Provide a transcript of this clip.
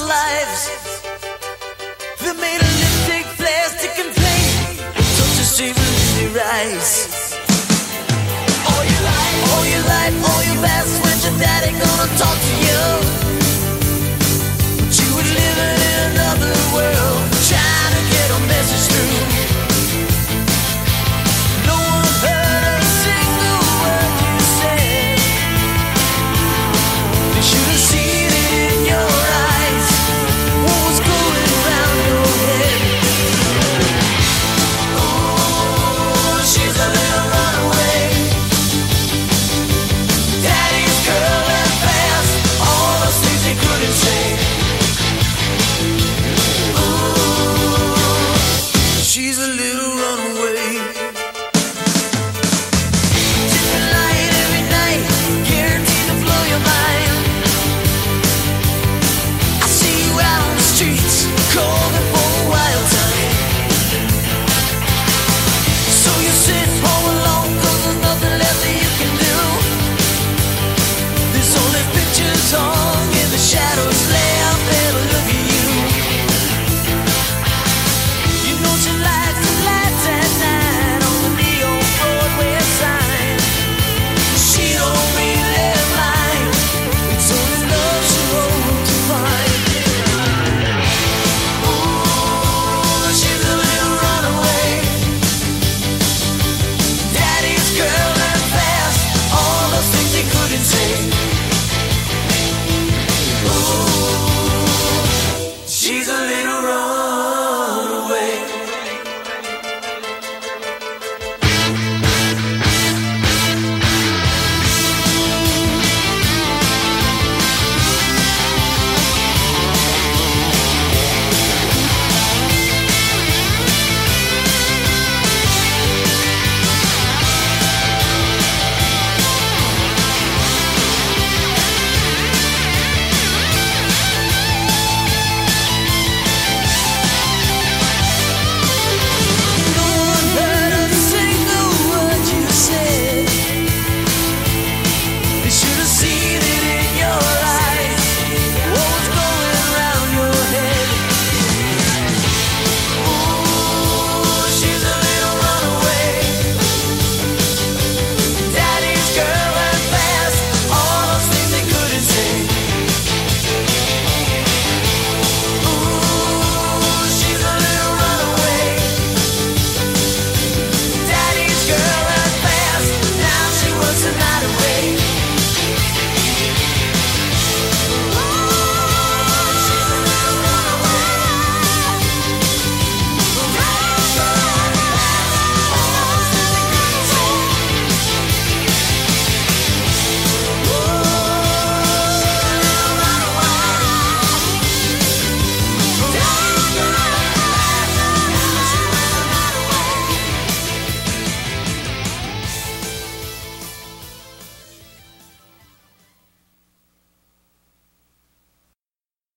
lives. They made of lipstick, plastic, and paint. Touch the street with your eyes. All your life, all your life, all your past. When's your daddy gonna talk to you?